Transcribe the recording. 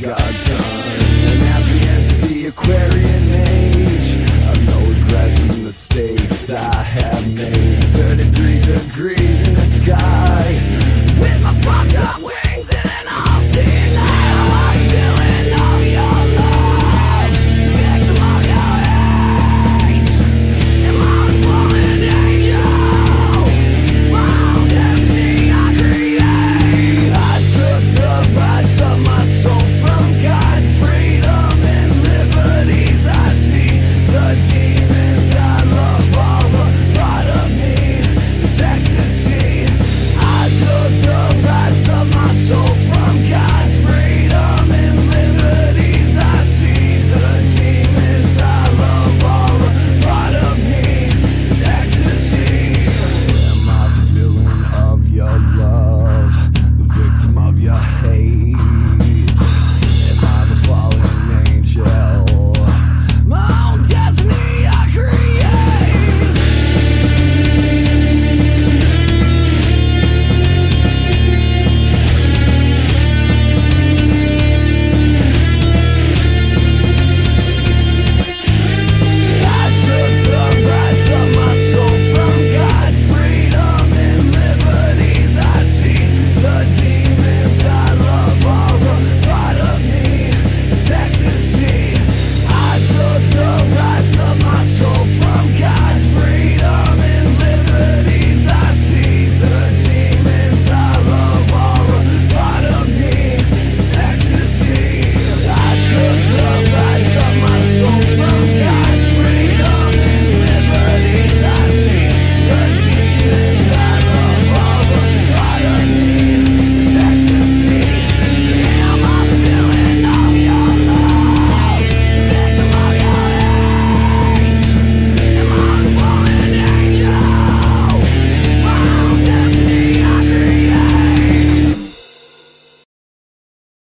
God's. And as we enter the Aquarian age, I've no regrets in the mistakes I have made. 33 degrees in the sky, with my fucked up.